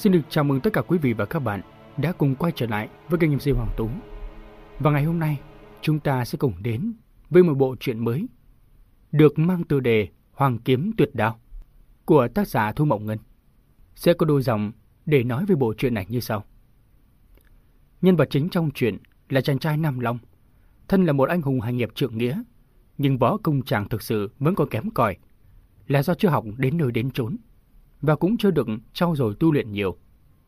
Xin được chào mừng tất cả quý vị và các bạn đã cùng quay trở lại với kênh MC Hoàng Tú. Và ngày hôm nay, chúng ta sẽ cùng đến với một bộ truyện mới được mang tựa đề Hoàng Kiếm Tuyệt Đao của tác giả Thu Mộng Ngân. Sẽ có đôi dòng để nói về bộ truyện này như sau. Nhân vật chính trong truyện là chàng trai Nam Long, thân là một anh hùng hành nghiệp trượng nghĩa, nhưng võ công chàng thực sự vẫn còn kém cỏi, là do chưa học đến nơi đến chốn và cũng chưa được trau dồi tu luyện nhiều.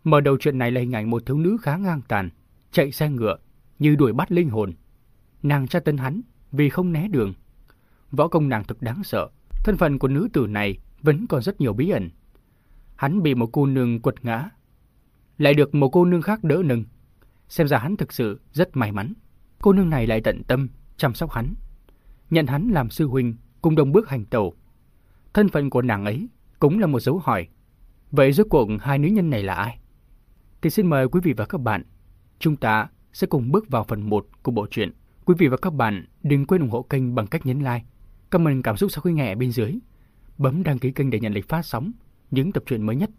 Mở đầu chuyện này là hình ảnh một thiếu nữ khá ngang tàn, chạy xe ngựa, như đuổi bắt linh hồn. Nàng tra tấn hắn vì không né đường. Võ công nàng thực đáng sợ, thân phận của nữ tử này vẫn còn rất nhiều bí ẩn. Hắn bị một cô nương quật ngã, lại được một cô nương khác đỡ nâng. Xem ra hắn thực sự rất may mắn. Cô nương này lại tận tâm chăm sóc hắn, nhận hắn làm sư huynh cùng đồng bước hành tẩu. Thân phận của nàng ấy cũng là một dấu hỏi. Vậy rốt cuộc hai nữ nhân này là ai? Thì xin mời quý vị và các bạn, chúng ta sẽ cùng bước vào phần 1 của bộ truyện. Quý vị và các bạn đừng quên ủng hộ kênh bằng cách nhấn like, comment cảm xúc sau khi nghe ở bên dưới, bấm đăng ký kênh để nhận lịch phát sóng những tập truyện mới nhất.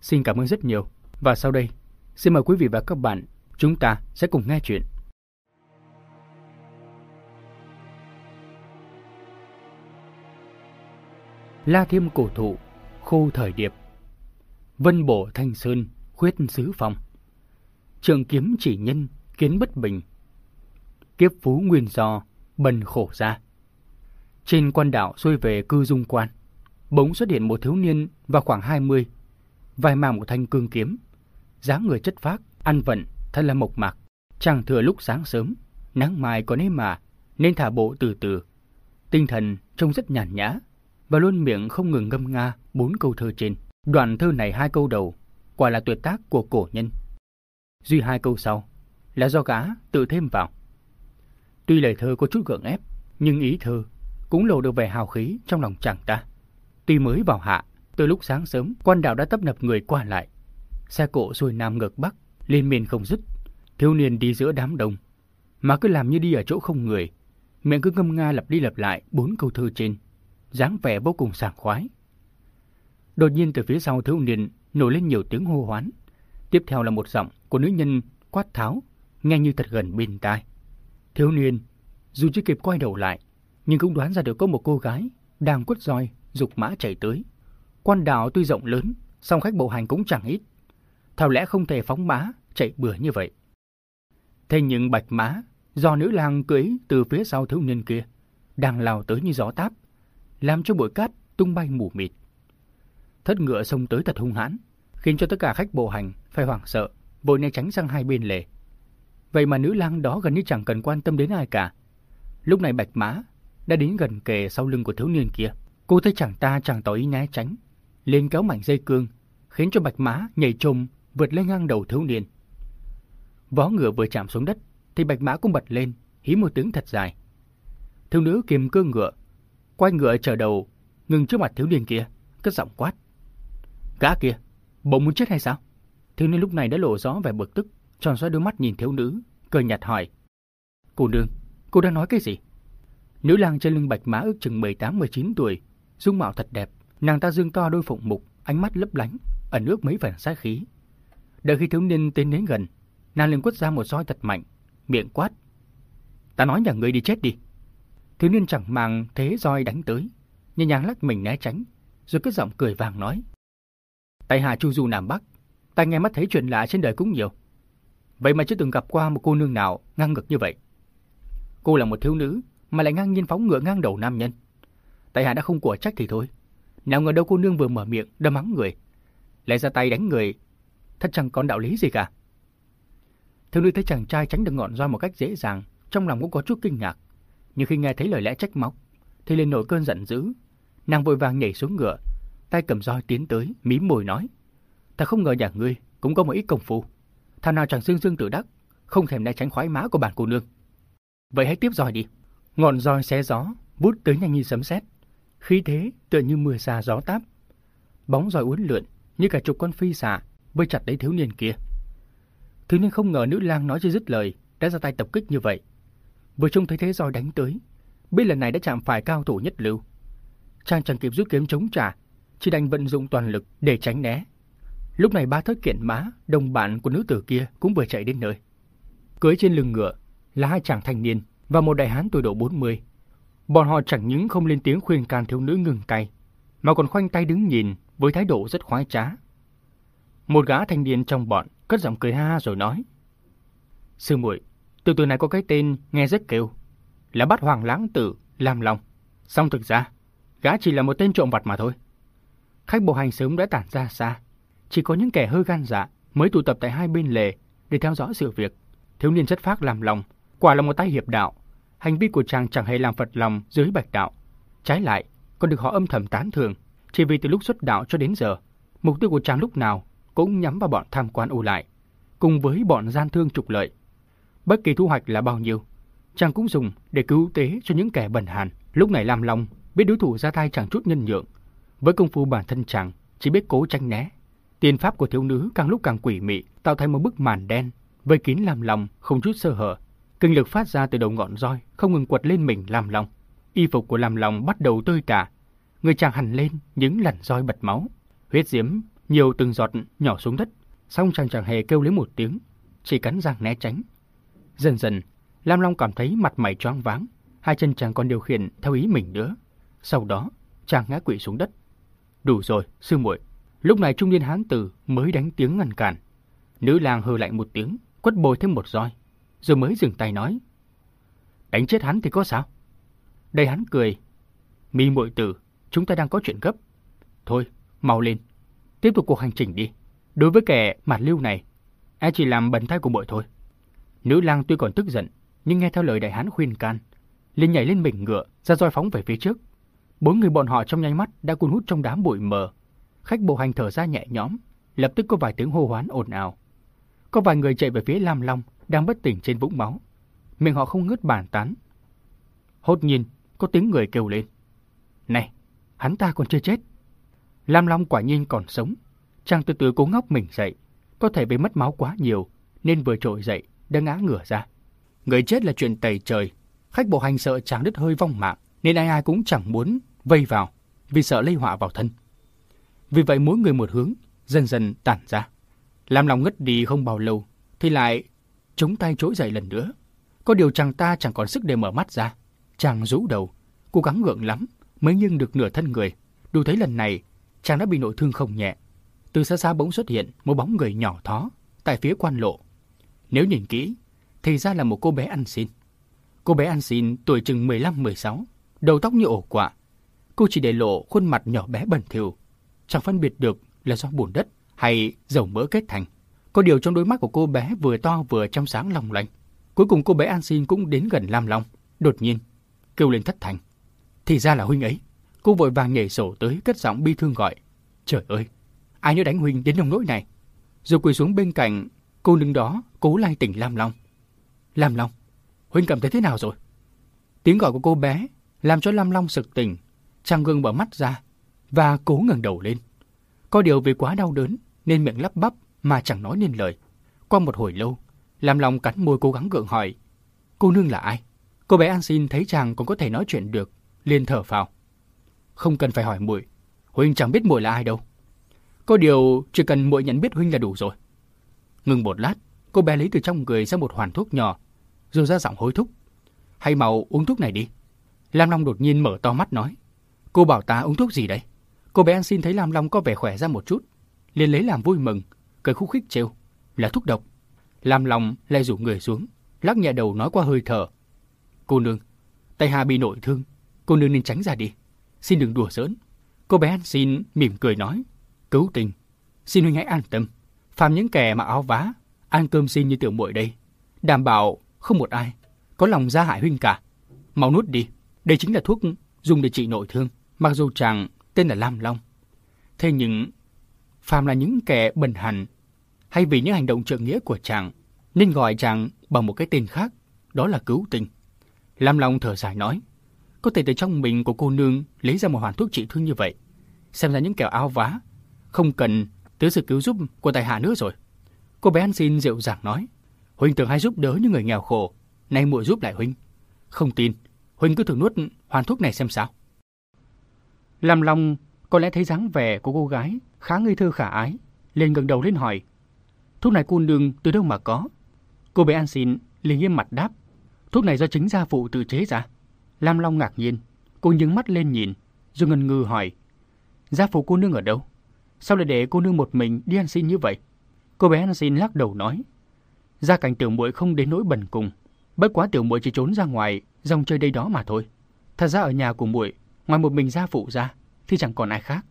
Xin cảm ơn rất nhiều. Và sau đây, xin mời quý vị và các bạn, chúng ta sẽ cùng nghe chuyện. La Thiêm cổ thụ khu thời điệp. Vân bổ thanh sơn, khuyết xứ phong. Trường kiếm chỉ nhân, kiến bất bình. Kiếp phú nguyên do, bần khổ ra. Trên quan đảo xuôi về cư dung quan, bỗng xuất hiện một thiếu niên vào khoảng 20, vai mang một thanh cương kiếm, dáng người chất phác, ăn vận, thật là mộc mạc. chàng thừa lúc sáng sớm, nắng mai có nếm mà, nên thả bộ từ từ. Tinh thần trông rất nhàn nhã, và luôn miệng không ngừng ngâm nga bốn câu thơ trên. Đoạn thơ này hai câu đầu, quả là tuyệt tác của cổ nhân. Duy hai câu sau là do gã tự thêm vào. Tuy lời thơ có chút gượng ép, nhưng ý thơ cũng lộ được vẻ hào khí trong lòng chàng ta. Tuy mới vào hạ, từ lúc sáng sớm, quan đạo đã tấp nập người qua lại. Xe cộ xuôi nam ngược bắc, liên miên không dứt. Thiếu niên đi giữa đám đông, mà cứ làm như đi ở chỗ không người. Miệng cứ ngâm nga lặp đi lặp lại bốn câu thơ trên dáng vẻ vô cùng sảng khoái. Đột nhiên từ phía sau thiếu niên nổi lên nhiều tiếng hô hoán. Tiếp theo là một giọng của nữ nhân quát tháo, nghe như thật gần bên tai. Thiếu niên, dù chưa kịp quay đầu lại, nhưng cũng đoán ra được có một cô gái đang quất roi, dục mã chạy tới. Quan đảo tuy rộng lớn, song khách bộ hành cũng chẳng ít. Thảo lẽ không thể phóng mã, chạy bừa như vậy. Thế nhưng bạch mã, do nữ lang cưới từ phía sau thiếu niên kia, đang lao tới như gió táp, làm cho bụi cát tung bay mù mịt. Thất ngựa xông tới thật hung hãn, khiến cho tất cả khách bộ hành phải hoảng sợ, vội né tránh sang hai bên lề. Vậy mà nữ lang đó gần như chẳng cần quan tâm đến ai cả. Lúc này Bạch Mã đã đến gần kề sau lưng của thiếu niên kia. Cô thấy chàng ta chẳng tỏ ý né tránh, liền kéo mảnh dây cương, khiến cho Bạch Mã nhảy trồm vượt lên ngang đầu thiếu niên. Vó ngựa vừa chạm xuống đất, thì Bạch Mã cũng bật lên, hí một tiếng thật dài. Thiếu nữ kiềm cương ngựa, quay ngựa chờ đầu, ngừng trước mặt thiếu niên kia, cất giọng quát. Gã kia, bỗng muốn chết hay sao? Thiếu niên lúc này đã lộ rõ vẻ bực tức, tròn xoay đôi mắt nhìn thiếu nữ, cười nhạt hỏi. Cô nương, cô đang nói cái gì? Nữ lang trên lưng bạch mã ước chừng 18-19 tuổi, dung mạo thật đẹp, nàng ta dương to đôi phụng mục, ánh mắt lấp lánh, ẩn ước mấy phần sát khí. Đợi khi thiếu niên tiến đến gần, nàng liền quất ra một roi thật mạnh, miệng quát. Ta nói nhà ngươi đi chết đi. Thiếu niên chẳng màng thế roi đánh tới, nhẹ nhàng lắc mình né tránh, rồi cất giọng cười vàng nói. Tại hạ chu du Nam Bắc, ta nghe mắt thấy chuyện lạ trên đời cũng nhiều. Vậy mà chưa từng gặp qua một cô nương nào ngang ngực như vậy. Cô là một thiếu nữ mà lại ngang nhiên phóng ngựa ngang đầu nam nhân. Tại hạ đã không của trách thì thôi. Nào ngờ đâu cô nương vừa mở miệng đâm mắng người, lại ra tay đánh người, thật chẳng còn đạo lý gì cả. Thiếu nữ thấy chàng trai tránh được ngọn roi một cách dễ dàng, trong lòng cũng có chút kinh ngạc nhưng khi nghe thấy lời lẽ trách móc, thì lên nổi cơn giận dữ. Nàng vội vàng nhảy xuống ngựa, tay cầm roi tiến tới, mím môi nói. Ta không ngờ nhà ngươi cũng có một ít công phu. Thằng nào chẳng xương xương tự đắc, không thèm né tránh khoái má của bản cô nương. Vậy hãy tiếp roi đi. Ngọn roi xé gió, vút tới nhanh như sấm sét. Khí thế tựa như mưa xa gió táp. Bóng roi uốn lượn như cả chục con phi xà vây chặt lấy thiếu niên kia. Thiếu niên không ngờ nữ lang nói chưa dứt lời đã ra tay tập kích như vậy. Vừa trông thấy thế roi đánh tới, biết lần này đã chạm phải cao thủ nhất lưu. Chàng chẳng kịp rút kiếm chống trả, chỉ đành vận dụng toàn lực để tránh né. Lúc này ba thất kiện mã, đồng bạn của nữ tử kia cũng vừa chạy đến nơi. Cưới trên lưng ngựa là hai chàng thanh niên và một đại hán tuổi độ 40. Bọn họ chẳng những không lên tiếng khuyên can thiếu nữ ngừng tay, mà còn khoanh tay đứng nhìn với thái độ rất khoái trá. Một gã thanh niên trong bọn cất giọng cười ha rồi nói: "Sư muội, từ từ này có cái tên nghe rất kêu, là bắt Hoàng Lãng Tử làm lòng, Song thực ra, gã chỉ là một tên trộm vặt mà thôi." Khách bộ hành sớm đã tản ra xa, chỉ có những kẻ hơi gan dạ mới tụ tập tại hai bên lề để theo dõi sự việc. Thiếu niên chất phác làm lòng, quả là một tay hiệp đạo. Hành vi của chàng chẳng hề làm phật lòng dưới bạch đạo. Trái lại, còn được họ âm thầm tán thường, chỉ vì từ lúc xuất đạo cho đến giờ, mục tiêu của chàng lúc nào cũng nhắm vào bọn tham quan ù lại, cùng với bọn gian thương trục lợi. Bất kỳ thu hoạch là bao nhiêu, chàng cũng dùng để cứu tế cho những kẻ bần hàn. Lúc này làm lòng, biết đối thủ ra tay chẳng chút nhân nhượng. Với công phu bản thân chàng, chỉ biết cố tránh né. Tiền pháp của thiếu nữ càng lúc càng quỷ mị, tạo thành một bức màn đen, vây kín làm lòng, không chút sơ hở. Kinh lực phát ra từ đầu ngọn roi, không ngừng quật lên mình làm lòng. Y phục của làm lòng bắt đầu tơi tả. Người chàng hằn lên những lần roi bật máu. Huyết diễm nhiều từng giọt nhỏ xuống đất, xong chàng chẳng hề kêu lấy một tiếng, chỉ cắn răng né tránh. Dần dần, Lam Long cảm thấy mặt mày choáng váng, hai chân chàng còn điều khiển theo ý mình nữa. Sau đó, chàng ngã quỵ xuống đất. Đủ rồi, sư muội. Lúc này trung niên hán tử mới đánh tiếng ngăn cản. Nữ lang hừ lạnh một tiếng, quất bồi thêm một roi, rồi mới dừng tay nói: "Đánh chết hắn thì có sao?" Đây hắn cười, "Mi muội tử, chúng ta đang có chuyện gấp. Thôi, mau lên, tiếp tục cuộc hành trình đi. Đối với kẻ mặt lưu này, e chỉ làm bẩn tay của muội thôi." Nữ lang tuy còn tức giận, nhưng nghe theo lời đại hán khuyên can, liền nhảy lên mình ngựa, ra roi phóng về phía trước. Bốn người bọn họ trong nháy mắt đã cuốn hút trong đám bụi mờ. Khách bộ hành thở ra nhẹ nhõm, lập tức có vài tiếng hô hoán ồn ào. Có vài người chạy về phía Lam Long đang bất tỉnh trên vũng máu. Miệng họ không ngớt bàn tán. Hốt nhiên, có tiếng người kêu lên. Này, hắn ta còn chưa chết. Lam Long quả nhiên còn sống. Chàng từ từ cố ngóc mình dậy. Có thể bị mất máu quá nhiều, nên vừa trội dậy, đã ngã ngửa ra. Người chết là chuyện tẩy trời. Khách bộ hành sợ chàng đứt hơi vong mạng, nên ai ai cũng chẳng muốn vây vào, vì sợ lây họa vào thân. Vì vậy mỗi người một hướng, dần dần tản ra. làm lòng ngất đi không bao lâu, thì lại chống tay trỗi dậy lần nữa. Có điều chàng ta chẳng còn sức để mở mắt ra. Chàng rũ đầu, cố gắng ngượng lắm, mới nhưng được nửa thân người. Đủ thấy lần này, chàng đã bị nội thương không nhẹ. Từ xa xa bỗng xuất hiện một bóng người nhỏ thó tại phía quan lộ. Nếu nhìn kỹ, thì ra là một cô bé ăn xin. Cô bé ăn xin tuổi chừng 15-16, đầu tóc như ổ quạ. Cô chỉ để lộ khuôn mặt nhỏ bé bẩn thỉu, chẳng phân biệt được là do bùn đất hay dầu mỡ kết thành. Có điều trong đôi mắt của cô bé vừa to vừa trong sáng long lanh. Cuối cùng cô bé An Xin cũng đến gần Lam Long. Đột nhiên, kêu lên thất thành. Thì ra là huynh ấy. Cô vội vàng nhảy sổ tới cất giọng bi thương gọi. Trời ơi, ai nhớ đánh huynh đến nông nỗi này. Rồi quỳ xuống bên cạnh, cô đứng đó cố lay tỉnh Lam Long. Lam Long, huynh cảm thấy thế nào rồi? Tiếng gọi của cô bé làm cho Lam Long sực tỉnh. Chàng gương mở mắt ra và cố ngẩng đầu lên. Có điều vì quá đau đớn nên miệng lắp bắp mà chẳng nói nên lời. Qua một hồi lâu, Lam Long cắn môi cố gắng gượng hỏi. Cô nương là ai? Cô bé An Xin thấy chàng còn có thể nói chuyện được, liền thở phào. Không cần phải hỏi muội, huynh chẳng biết muội là ai đâu. Có điều chỉ cần muội nhận biết huynh là đủ rồi. Ngừng một lát, cô bé lấy từ trong người ra một hoàn thuốc nhỏ, rồi ra giọng hối thúc. Hay mau uống thuốc này đi. Lam Long đột nhiên mở to mắt nói. Cô bảo ta uống thuốc gì đấy? Cô bé An xin thấy Lam Long có vẻ khỏe ra một chút, liền lấy làm vui mừng, cười khúc khích trêu. Là thuốc độc. Lam Long lại rủ người xuống, lắc nhẹ đầu nói qua hơi thở. Cô nương, tay Hà bị nội thương, cô nương nên tránh ra đi. Xin đừng đùa giỡn. Cô bé An xin mỉm cười nói. Cứu tình, xin huynh hãy an tâm. Phàm những kẻ mặc áo vá, ăn cơm xin như tiểu muội đây, đảm bảo không một ai có lòng ra hại huynh cả. Mau nuốt đi, đây chính là thuốc dùng để trị nội thương, mặc dù chàng tên là Lam Long. Thế nhưng, phàm là những kẻ bần hành, hay vì những hành động trượng nghĩa của chàng, nên gọi chàng bằng một cái tên khác, đó là cứu tình. Lam Long thở dài nói, có thể từ trong mình của cô nương lấy ra một hoàn thuốc trị thương như vậy. Xem ra những kẻ áo vá, không cần tới sự cứu giúp của tài hạ nữa rồi. Cô bé ăn xin dịu dàng nói, Huynh thường hay giúp đỡ những người nghèo khổ, nay muội giúp lại Huynh. Không tin, Huynh cứ thử nuốt hoàn thuốc này xem sao. làm Long có lẽ thấy dáng vẻ của cô gái khá ngây thơ khả ái, liền gần đầu lên hỏi. Thuốc này cô đường từ đâu mà có? Cô bé ăn xin liền nghiêm mặt đáp. Thuốc này do chính gia phụ tự chế ra. Lam Long ngạc nhiên. Cô nhướng mắt lên nhìn, rồi ngần ngừ hỏi. Gia phụ cô nương ở đâu? Sao lại để cô nương một mình đi ăn xin như vậy? Cô bé ăn xin lắc đầu nói. Gia cảnh tiểu muội không đến nỗi bần cùng. Bất quá tiểu muội chỉ trốn ra ngoài, dòng chơi đây đó mà thôi. Thật ra ở nhà của muội, ngoài một mình gia phụ ra, thì chẳng còn ai khác.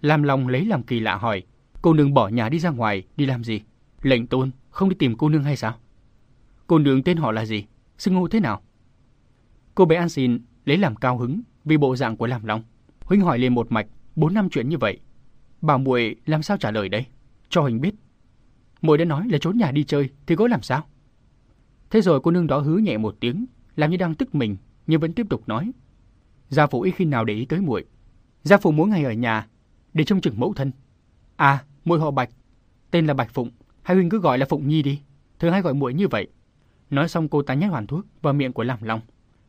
làm lòng lấy làm kỳ lạ hỏi, cô nương bỏ nhà đi ra ngoài, đi làm gì? Lệnh tôn, không đi tìm cô nương hay sao? Cô nương tên họ là gì? Xưng hô thế nào? Cô bé An xin lấy làm cao hứng vì bộ dạng của làm lòng, Huynh hỏi liền một mạch, bốn năm chuyện như vậy. Bảo muội làm sao trả lời đây? Cho Huỳnh biết. Muội đã nói là trốn nhà đi chơi, thì gối làm sao? Thế rồi cô nương đó hứ nhẹ một tiếng, làm như đang tức mình, nhưng vẫn tiếp tục nói. Gia phụ ít khi nào để ý tới muội. Gia phụ mỗi ngày ở nhà để trông chừng mẫu thân. À, muội họ Bạch, tên là Bạch Phụng, hai huynh cứ gọi là Phụng Nhi đi, thường hay gọi muội như vậy. Nói xong cô ta nhét hoàn thuốc vào miệng của Lam Long.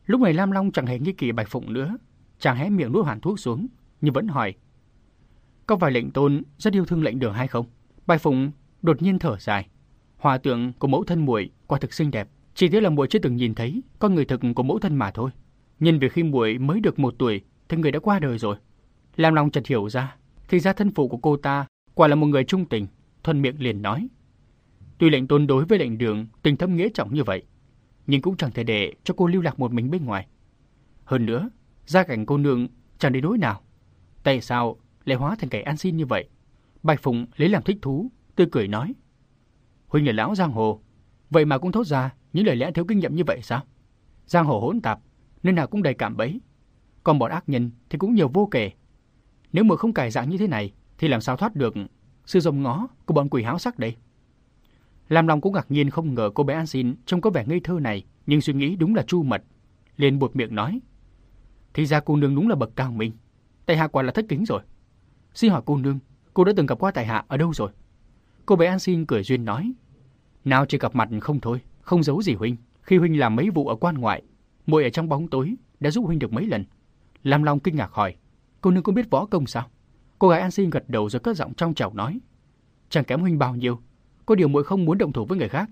Lúc này Lam Long chẳng hề nghi kỳ Bạch Phụng nữa, chàng hé miệng nuốt hoàn thuốc xuống, nhưng vẫn hỏi. Có phải lệnh tôn rất yêu thương lệnh đường hay không? Bạch Phụng đột nhiên thở dài. Hòa tượng của mẫu thân muội quả thực xinh đẹp, chỉ tiếc là muội chưa từng nhìn thấy con người thực của mẫu thân mà thôi. Nhân vì khi muội mới được một tuổi thì người đã qua đời rồi. làm lòng chợt hiểu ra, thì ra thân phụ của cô ta quả là một người trung tình, thuần miệng liền nói. Tuy lệnh tôn đối với lệnh đường tình thâm nghĩa trọng như vậy, nhưng cũng chẳng thể để cho cô lưu lạc một mình bên ngoài. Hơn nữa, gia cảnh cô nương chẳng đến nỗi nào. Tại sao lại hóa thành kẻ ăn xin như vậy? Bạch Phụng lấy làm thích thú, tươi cười nói. Huynh là lão giang hồ, vậy mà cũng thốt ra những lời lẽ thiếu kinh nghiệm như vậy sao? Giang hồ hỗn tạp, nên nào cũng đầy cảm bấy. Còn bọn ác nhân thì cũng nhiều vô kể. Nếu mà không cải dạng như thế này, thì làm sao thoát được sự rồng ngó của bọn quỷ háo sắc đây? Lam Long cũng ngạc nhiên không ngờ cô bé An Xin trông có vẻ ngây thơ này, nhưng suy nghĩ đúng là chu mật. liền buột miệng nói. Thì ra cô nương đúng là bậc cao minh. Tại hạ quả là thất kính rồi. Xin hỏi cô nương, cô đã từng gặp qua tại hạ ở đâu rồi? Cô bé An Xin cười duyên nói. Nào chỉ gặp mặt không thôi, không giấu gì huynh. Khi huynh làm mấy vụ ở quan ngoại, muội ở trong bóng tối đã giúp huynh được mấy lần. Lam Long kinh ngạc hỏi, cô nương cũng biết võ công sao? Cô gái An Xin gật đầu rồi cất giọng trong trào nói. Chẳng kém huynh bao nhiêu, có điều muội không muốn động thủ với người khác.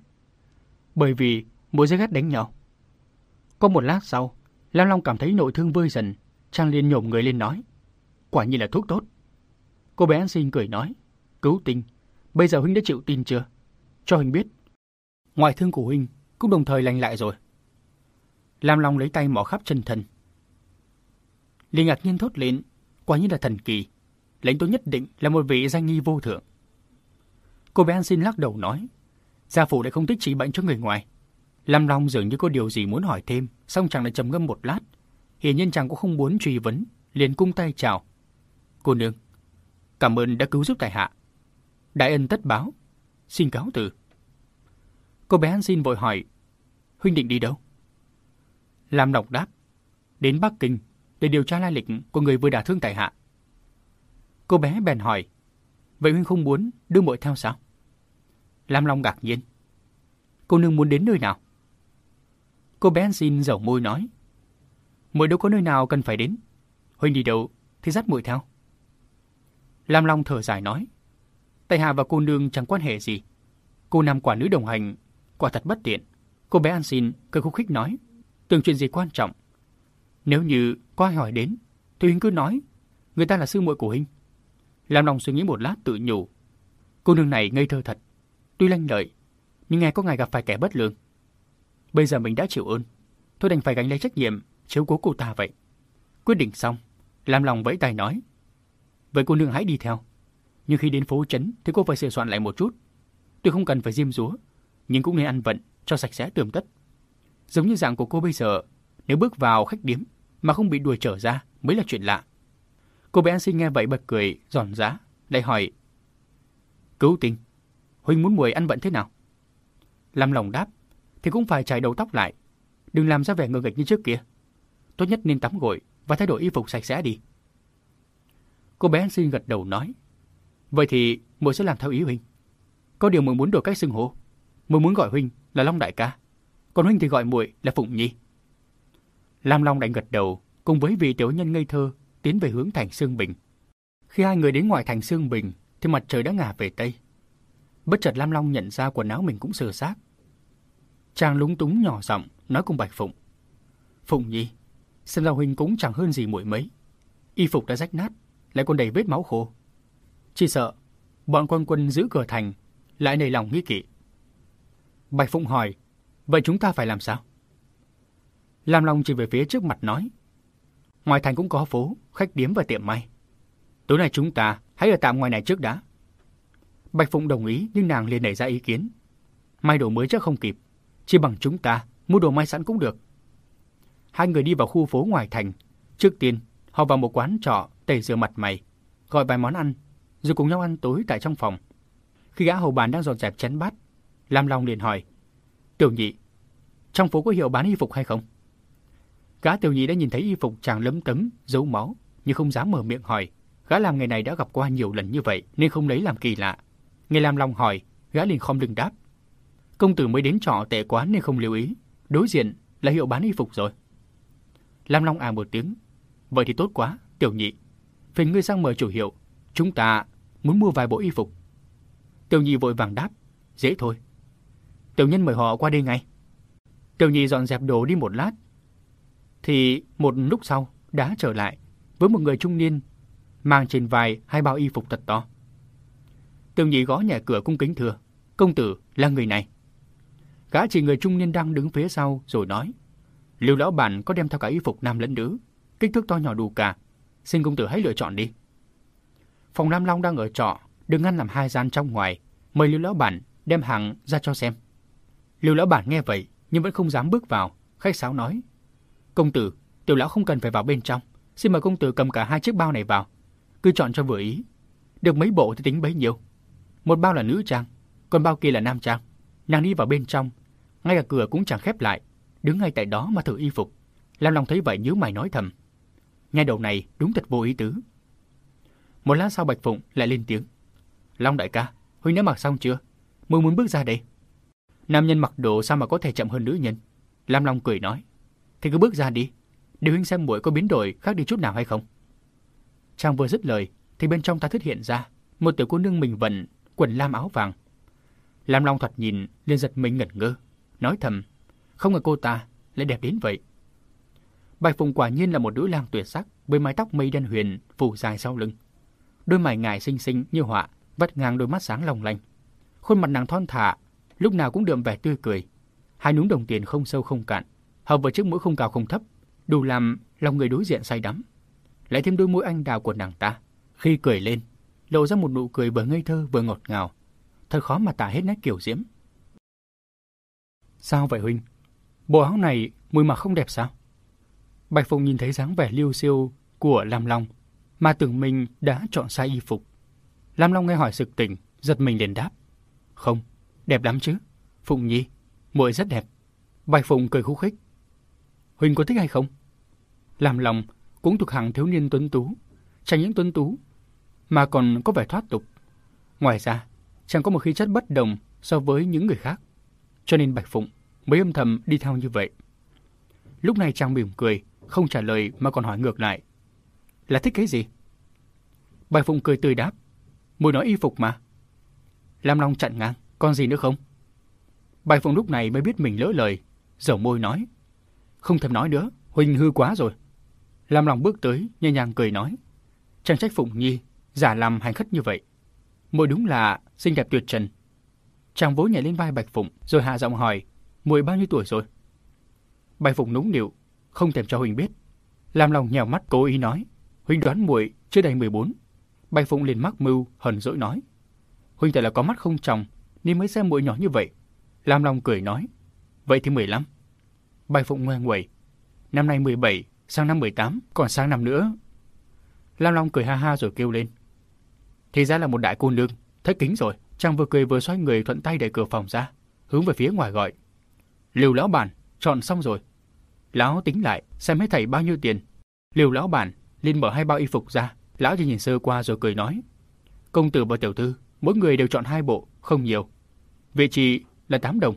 Bởi vì muội rất ghét đánh nhau. Có một lát sau, Lam Long cảm thấy nội thương vơi dần, Trang liền nhổm người lên nói. Quả nhiên là thuốc tốt. Cô bé An xin cười nói. Cứu tinh, bây giờ huynh đã chịu tin chưa? Cho huynh biết. Ngoại thương của huynh cũng đồng thời lành lại rồi. Lam Long lấy tay mỏ khắp chân thân. Liền ngạc nhiên thốt lên, quả nhiên là thần kỳ. Lãnh tố nhất định là một vị danh nghi vô thượng. Cô bé An xin lắc đầu nói, gia phụ lại không thích trị bệnh cho người ngoài. Lam Long dường như có điều gì muốn hỏi thêm, xong chàng lại trầm ngâm một lát. Hiển nhiên chàng cũng không muốn truy vấn, liền cung tay chào. Cô nương, cảm ơn đã cứu giúp tại hạ. Đại ân tất báo, xin cáo từ. Cô bé An xin vội hỏi, huynh định đi đâu? Lam Long đáp, đến Bắc Kinh để điều tra lai lịch của người vừa đả thương tại hạ. Cô bé bèn hỏi, vậy huynh không muốn đưa muội theo sao? Lam Long ngạc nhiên, cô nương muốn đến nơi nào? Cô bé xin dầu môi nói, muội đâu có nơi nào cần phải đến, huynh đi đâu thì dắt muội theo. Lam Long thở dài nói, tại Hà và cô nương chẳng quan hệ gì, cô nam quả nữ đồng hành, quả thật bất tiện. Cô bé An xin cười khúc khích nói, từng chuyện gì quan trọng. Nếu như có ai hỏi đến, thì huynh cứ nói, người ta là sư muội của huynh. Lam Long suy nghĩ một lát tự nhủ. Cô nương này ngây thơ thật, tuy lanh lợi, nhưng nghe có ngày gặp phải kẻ bất lương. Bây giờ mình đã chịu ơn, tôi đành phải gánh lấy trách nhiệm chiếu cố cô ta vậy. Quyết định xong, Lam Long vẫy tay nói. Vậy cô nương hãy đi theo. Nhưng khi đến phố trấn thì cô phải sửa soạn lại một chút. Tôi không cần phải diêm rúa, nhưng cũng nên ăn vận cho sạch sẽ tươm tất. Giống như dạng của cô bây giờ, nếu bước vào khách điếm mà không bị đuổi trở ra mới là chuyện lạ. Cô bé An Sinh nghe vậy bật cười, giòn giá, lại hỏi. Cứu tình, Huynh muốn muội ăn bận thế nào? làm lòng đáp, thì cũng phải chải đầu tóc lại. Đừng làm ra vẻ ngơ nghịch như trước kia. Tốt nhất nên tắm gội và thay đổi y phục sạch sẽ đi. Cô bé xin gật đầu nói. Vậy thì muội sẽ làm theo ý Huynh. Có điều muội muốn đổi cách xưng hô. Muội muốn gọi Huynh là Long Đại ca. Còn Huynh thì gọi muội là Phụng Nhi. Lam Long đành gật đầu, cùng với vị tiểu nhân ngây thơ tiến về hướng thành Sương Bình. Khi hai người đến ngoài thành Sương Bình, thì mặt trời đã ngả về Tây. Bất chợt Lam Long nhận ra quần áo mình cũng sờ xác. Chàng lúng túng nhỏ giọng nói cùng Bạch Phụng. Phụng Nhi, xem ra huynh cũng chẳng hơn gì muội mấy. Y phục đã rách nát, lại còn đầy vết máu khô. Chỉ sợ, bọn quân quân giữ cửa thành, lại nảy lòng nghi kỵ. Bạch Phụng hỏi, vậy chúng ta phải làm sao? Lam Long chỉ về phía trước mặt nói. Ngoài thành cũng có phố, khách điếm và tiệm may. Tối nay chúng ta hãy ở tạm ngoài này trước đã. Bạch Phụng đồng ý nhưng nàng liền nảy ra ý kiến. May đồ mới chắc không kịp, chỉ bằng chúng ta mua đồ may sẵn cũng được. Hai người đi vào khu phố ngoài thành. Trước tiên, họ vào một quán trọ tẩy rửa mặt mày, gọi vài món ăn, rồi cùng nhau ăn tối tại trong phòng. Khi gã hầu bàn đang dọn dẹp chén bát, Lam Long liền hỏi, Tiểu nhị, trong phố có hiệu bán y phục hay không? Gã tiểu nhị đã nhìn thấy y phục chàng lấm tấm, dấu máu, nhưng không dám mở miệng hỏi. Gã làm nghề này đã gặp qua nhiều lần như vậy nên không lấy làm kỳ lạ. Nghe Lam Long hỏi, gã liền không lưng đáp. Công tử mới đến trọ tệ quán nên không lưu ý. Đối diện là hiệu bán y phục rồi. Lam Long à một tiếng. Vậy thì tốt quá, tiểu nhị. Phiền ngươi sang mời chủ hiệu. Chúng ta muốn mua vài bộ y phục. Tiểu nhị vội vàng đáp. Dễ thôi. Tiểu nhân mời họ qua đây ngay. Tiểu nhị dọn dẹp đồ đi một lát. Thì một lúc sau đã trở lại với một người trung niên mang trên vai hai bao y phục thật to. Tiểu nhị gõ nhẹ cửa cung kính thưa. Công tử là người này. Gã chỉ người trung niên đang đứng phía sau rồi nói. Lưu lão bản có đem theo cả y phục nam lẫn nữ, kích thước to nhỏ đủ cả. Xin công tử hãy lựa chọn đi. Phòng Nam Long đang ở trọ, đừng ngăn làm hai gian trong ngoài. Mời Lưu lão bản đem hàng ra cho xem. Lưu lão bản nghe vậy nhưng vẫn không dám bước vào, khách sáo nói: "Công tử, tiểu lão không cần phải vào bên trong, xin mời công tử cầm cả hai chiếc bao này vào, cứ chọn cho vừa ý. Được mấy bộ thì tính bấy nhiêu. Một bao là nữ trang, còn bao kia là nam trang. Nàng đi vào bên trong, ngay cả cửa cũng chẳng khép lại, đứng ngay tại đó mà thử y phục. Lam Long thấy vậy nhíu mày nói thầm. Nha đầu này đúng thật vô ý tứ. Một lát sau Bạch Phụng lại lên tiếng. Long đại ca, Huynh đã mặc xong chưa? Mười muốn bước ra đây. Nam nhân mặc đồ sao mà có thể chậm hơn nữ nhân? Lam Long cười nói. Thì cứ bước ra đi. Để Huynh xem mũi có biến đổi khác đi chút nào hay không. Chàng vừa dứt lời thì bên trong ta thức hiện ra một tiểu cô nương mình vận quần lam áo vàng. Lam Long thoạt nhìn liền giật mình ngẩn ngơ, nói thầm, không ngờ cô ta lại đẹp đến vậy. Bạch Phùng quả nhiên là một nữ lang tuyệt sắc với mái tóc mây đen huyền phủ dài sau lưng. Đôi mày ngài xinh xinh như họa, vắt ngang đôi mắt sáng long lanh. Khuôn mặt nàng thon thả, lúc nào cũng đượm vẻ tươi cười. Hai núm đồng tiền không sâu không cạn, hợp với chiếc mũi không cao không thấp, đủ làm lòng người đối diện say đắm. Lại thêm đôi môi anh đào của nàng ta, khi cười lên, lộ ra một nụ cười vừa ngây thơ vừa ngọt ngào. Thật khó mà tả hết nét kiểu diễm. Sao vậy huynh? Bộ áo này mùi mà không đẹp sao? Bạch Phụng nhìn thấy dáng vẻ liêu siêu của Lam Long, mà tưởng mình đã chọn sai y phục. Lam Long nghe hỏi sực tỉnh, giật mình liền đáp. Không, đẹp lắm chứ. Phụng Nhi, muội rất đẹp. Bạch Phụng cười khúc khích. Huynh có thích hay không? Lam Long cũng thuộc hàng thiếu niên tuấn tú, chẳng những tuấn tú mà còn có vẻ thoát tục. Ngoài ra, chàng có một khí chất bất đồng so với những người khác, cho nên Bạch Phụng mới âm thầm đi theo như vậy. Lúc này chàng mỉm cười, không trả lời mà còn hỏi ngược lại. Là thích cái gì? Bạch Phụng cười tươi đáp. Mùi nói y phục mà. Lam Long chặn ngang, còn gì nữa không? Bạch Phụng lúc này mới biết mình lỡ lời, dầu môi nói. Không thèm nói nữa, Huynh hư quá rồi. Lam Long bước tới, nhẹ nhàng cười nói. Chẳng trách Phụng Nhi, giả làm hành khất như vậy. Mùi đúng là xinh đẹp tuyệt trần. Chàng vỗ nhảy lên vai Bạch Phụng, rồi hạ giọng hỏi, mùi bao nhiêu tuổi rồi? Bạch Phụng núng nịu, không thèm cho Huỳnh biết. Lam Long nhèo mắt cố ý nói, Huỳnh đoán muội chưa đầy 14. Bạch Phụng liền mắc mưu, hờn dỗi nói. Huỳnh thật là có mắt không tròng, nên mới xem muội nhỏ như vậy. Lam Long cười nói, vậy thì 15. Bạch Phụng ngoan nguẩy, năm nay 17, sang năm 18, còn sang năm nữa. Lam Long cười ha ha rồi kêu lên. Thì ra là một đại cô nương, thất kính rồi. Chàng vừa cười vừa xoay người thuận tay đẩy cửa phòng ra, hướng về phía ngoài gọi. Liều lão bản, chọn xong rồi. Lão tính lại, xem hết thầy bao nhiêu tiền. Liều lão bản, liền mở hai bao y phục ra. Lão chỉ nhìn sơ qua rồi cười nói. Công tử và tiểu thư, mỗi người đều chọn hai bộ, không nhiều. Vị trí là 8 đồng.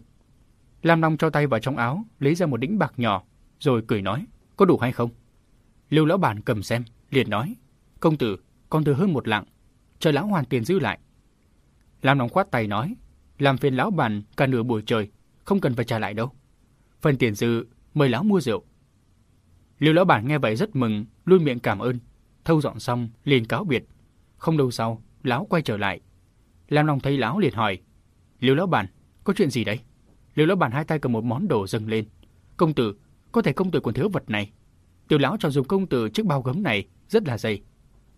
Lam Long cho tay vào trong áo, lấy ra một đĩnh bạc nhỏ, rồi cười nói, có đủ hay không? Lưu lão bản cầm xem, liền nói, công tử, con thừa hơn một lạng. chờ lão hoàn tiền giữ lại. Lam Long khoát tay nói, làm phiền lão bản cả nửa buổi trời, không cần phải trả lại đâu. Phần tiền dư mời lão mua rượu. Liêu lão bản nghe vậy rất mừng, luôn miệng cảm ơn. Thâu dọn xong, liền cáo biệt. Không lâu sau, lão quay trở lại. Lam Long thấy lão liền hỏi, Liêu lão bản, có chuyện gì đấy? Liêu lão bản hai tay cầm một món đồ dâng lên. Công tử, có thể công tử còn thiếu vật này. Tiểu lão cho dùng công tử chiếc bao gấm này rất là dày.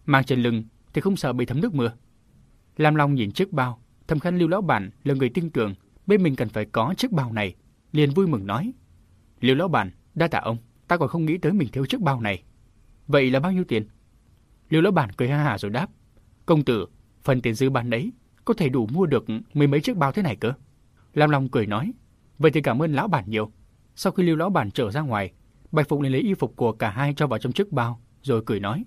Mang trên lưng thì không sợ bị thấm nước mưa. Lam Long nhìn chiếc bao, thầm khen Liêu lão bản là người tin tưởng, bên mình cần phải có chiếc bao này, liền vui mừng nói: "Liêu lão bản, đa tạ ông, ta còn không nghĩ tới mình thiếu chiếc bao này. Vậy là bao nhiêu tiền?" Liêu lão bản cười ha hả rồi đáp: "Công tử, phần tiền dư ban đấy có thể đủ mua được mười mấy chiếc bao thế này cơ." Lam Long cười nói: "Vậy thì cảm ơn lão bản nhiều." Sau khi Liêu lão bản trở ra ngoài, Bạch Phụng liền lấy y phục của cả hai cho vào trong chiếc bao, rồi cười nói: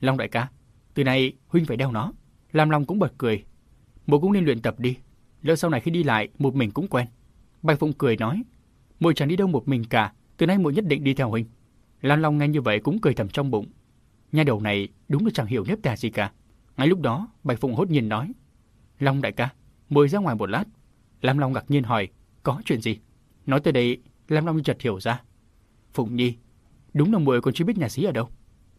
"Long đại ca, từ nay huynh phải đeo nó." Lam Long cũng bật cười. Muội cũng nên luyện tập đi, lỡ sau này khi đi lại một mình cũng quen. Bạch Phụng cười nói, muội chẳng đi đâu một mình cả, từ nay muội nhất định đi theo huynh. Lam Long nghe như vậy cũng cười thầm trong bụng. Nha đầu này đúng là chẳng hiểu nếp tà gì cả. Ngay lúc đó, Bạch Phụng hốt nhiên nói, Long đại ca, muội ra ngoài một lát. Lam Long ngạc nhiên hỏi, có chuyện gì? Nói tới đây, Lam Long chợt hiểu ra. Phụng Nhi, đúng là muội còn chưa biết nhà sĩ ở đâu.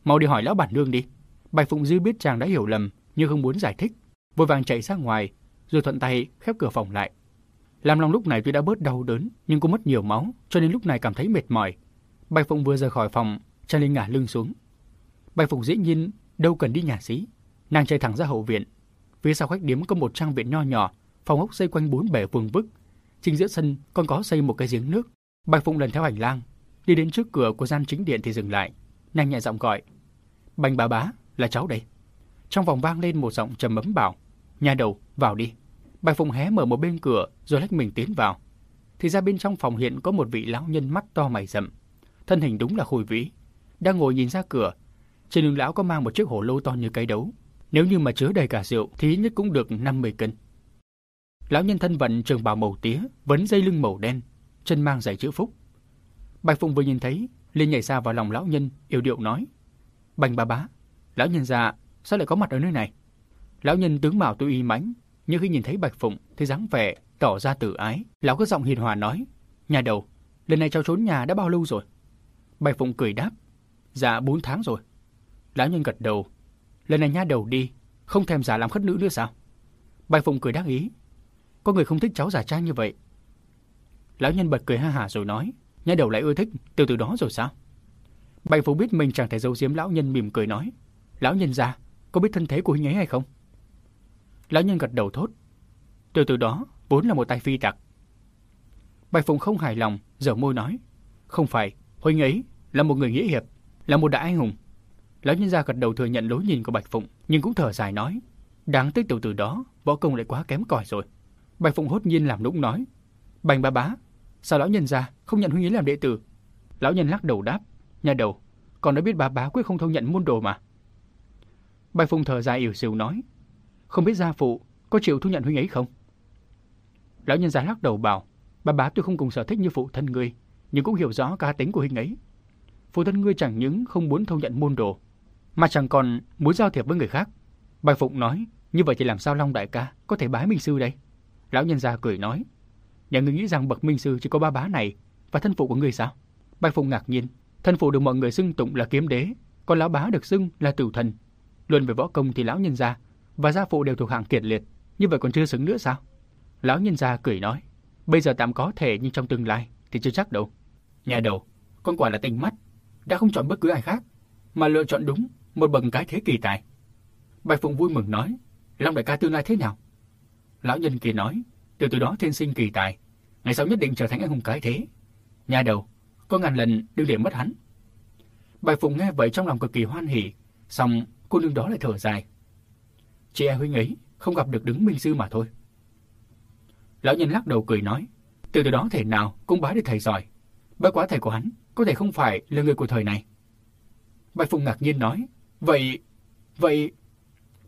Mau đi hỏi lão bản nương đi. Bạch Phụng Dư biết chàng đã hiểu lầm, nhưng không muốn giải thích, vội vàng chạy ra ngoài, rồi thuận tay khép cửa phòng lại. Lam Long lúc này tuy đã bớt đau đớn, nhưng cũng mất nhiều máu, cho nên lúc này cảm thấy mệt mỏi. Bạch Phụng vừa rời khỏi phòng, Trang Linh ngả lưng xuống. Bạch Phụng dĩ nhiên đâu cần đi nhà sĩ, nàng chạy thẳng ra hậu viện. Phía sau khách điếm có một trang viện nho nhỏ, phòng ốc xây quanh bốn bể vuông vức. Chính giữa sân còn có xây một cái giếng nước. Bạch Phụng lần theo hành lang, đi đến trước cửa của gian chính điện thì dừng lại. Nàng nhẹ giọng gọi, "Bành bà bá, là cháu đây." Trong vòng vang lên một giọng trầm ấm bảo, nhà đầu, vào đi. Bạch Phụng hé mở một bên cửa rồi lách mình tiến vào. Thì ra bên trong phòng hiện có một vị lão nhân mắt to mày rậm. Thân hình đúng là khôi vĩ. Đang ngồi nhìn ra cửa. Trên lưng lão có mang một chiếc hổ lô to như cái đấu. Nếu như mà chứa đầy cả rượu thì nhất cũng được 50 cân. Lão nhân thân vận trường bào màu tía, vấn dây lưng màu đen, chân mang giày chữ phúc. Bạch Phụng vừa nhìn thấy, liền nhảy ra vào lòng lão nhân, yêu điệu nói. Bành bà bá, lão nhân già sao lại có mặt ở nơi này? Lão nhân tướng mạo tuy y mãnh, nhưng khi nhìn thấy Bạch Phụng thì dáng vẻ tỏ ra tử ái. Lão có giọng hiền hòa nói, nhà đầu, lần này cháu trốn nhà đã bao lâu rồi? Bạch Phụng cười đáp, dạ bốn tháng rồi. Lão nhân gật đầu, lần này nha đầu đi, không thèm giả làm khất nữ nữa sao? Bạch Phụng cười đắc ý, có người không thích cháu giả trang như vậy. Lão nhân bật cười ha hả rồi nói, nha đầu lại ưa thích từ từ đó rồi sao? Bạch Phụng biết mình chẳng thể giấu giếm lão nhân mỉm cười nói, lão nhân già, có biết thân thế của huynh ấy hay không? Lão nhân gật đầu thốt. Từ từ đó, vốn là một tay phi tặc. Bạch Phụng không hài lòng, dở môi nói. Không phải, huynh ấy là một người nghĩa hiệp, là một đại anh hùng. Lão nhân gia gật đầu thừa nhận lối nhìn của Bạch Phụng, nhưng cũng thở dài nói. Đáng tiếc từ từ đó, võ công lại quá kém cỏi rồi. Bạch Phụng hốt nhiên làm nũng nói. Bành ba bá, sao lão nhân gia không nhận huynh ấy làm đệ tử? Lão nhân lắc đầu đáp. Nhà đầu, còn đã biết bà bá quyết không thông nhận môn đồ mà. Bạch Phụng thở dài ỉu xìu nói, không biết gia phụ có chịu thu nhận huynh ấy không? Lão nhân gia lắc đầu bảo, bà bá tôi không cùng sở thích như phụ thân ngươi, nhưng cũng hiểu rõ cá tính của huynh ấy. Phụ thân ngươi chẳng những không muốn thu nhận môn đồ, mà chẳng còn muốn giao thiệp với người khác. Bài Phụng nói, như vậy thì làm sao Long đại ca có thể bái minh sư đây? Lão nhân gia cười nói, nhà ngươi nghĩ rằng bậc minh sư chỉ có ba bá này và thân phụ của ngươi sao? Bài Phụng ngạc nhiên, thân phụ được mọi người xưng tụng là kiếm đế, còn lão bá được xưng là tử thần, Luận về võ công thì lão nhân gia và gia phụ đều thuộc hạng kiệt liệt, như vậy còn chưa xứng nữa sao? Lão nhân gia cười nói, bây giờ tạm có thể nhưng trong tương lai thì chưa chắc đâu. Nhà đầu, con quả là tinh mắt, đã không chọn bất cứ ai khác, mà lựa chọn đúng một bậc cái thế kỳ tài. Bạch Phụng vui mừng nói, Long đại ca tương lai thế nào? Lão nhân kia nói, từ từ đó thiên sinh kỳ tài, ngày sau nhất định trở thành anh hùng cái thế. Nhà đầu, có ngàn lần đừng để mất hắn. Bạch Phụng nghe vậy trong lòng cực kỳ hoan hỉ, xong cô nương đó lại thở dài. Chị e huynh ấy không gặp được đứng minh sư mà thôi. Lão nhân lắc đầu cười nói, từ từ đó thể nào cũng bái được thầy giỏi. Bất quá thầy của hắn có thể không phải là người của thời này. Bạch Phụng ngạc nhiên nói, vậy, vậy...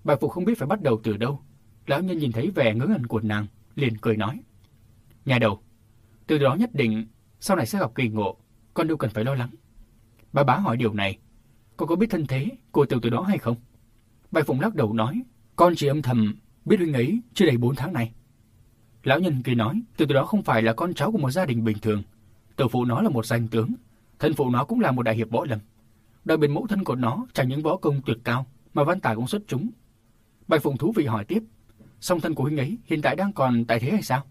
Bạch Phụng không biết phải bắt đầu từ đâu. Lão nhân nhìn thấy vẻ ngớ ngẩn của nàng, liền cười nói. Nhà đầu, từ đó nhất định sau này sẽ gặp kỳ ngộ, con đâu cần phải lo lắng. Bà bá hỏi điều này, con có biết thân thế của tiểu từ đó hay không? Bạch Phụng lắc đầu nói, con chỉ âm thầm biết huynh ấy chưa đầy 4 tháng này. Lão nhân kia nói, từ từ đó không phải là con cháu của một gia đình bình thường. Tổ phụ nó là một danh tướng, thân phụ nó cũng là một đại hiệp võ lâm. Đặc biệt mẫu thân của nó chẳng những võ công tuyệt cao, mà văn tài cũng xuất chúng. Bạch Phụng thú vị hỏi tiếp, song thân của huynh ấy hiện tại đang còn tại thế hay sao?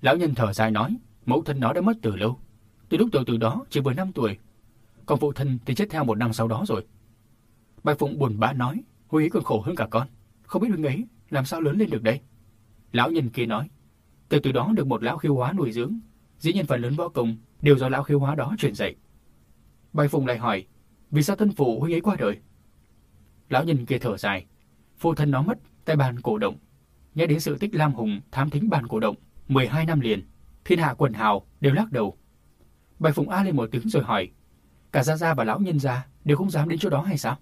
Lão nhân thở dài nói, mẫu thân nó đã mất từ lâu. Từ lúc tiểu từ đó chỉ vừa 5 tuổi. Còn phụ thân thì chết theo một năm sau đó rồi. Bạch Phụng buồn bã nói, huynh ấy còn khổ hơn cả con. Không biết huynh ấy làm sao lớn lên được đây? Lão nhân kia nói, từ từ đó được một lão khiêu hóa nuôi dưỡng, dĩ nhiên phần lớn võ công đều do lão khiêu hóa đó truyền dạy. Bạch Phụng lại hỏi, vì sao thân phụ huynh ấy qua đời? Lão nhân kia thở dài, phụ thân nó mất tại bàn cổ động. Nhớ đến sự tích Lam Hùng thám thính bàn cổ động 12 năm liền, thiên hạ quần hào đều lắc đầu. Bạch Phụng a lên một tiếng rồi hỏi, cả gia gia và lão nhân gia đều không dám đến chỗ đó hay sao?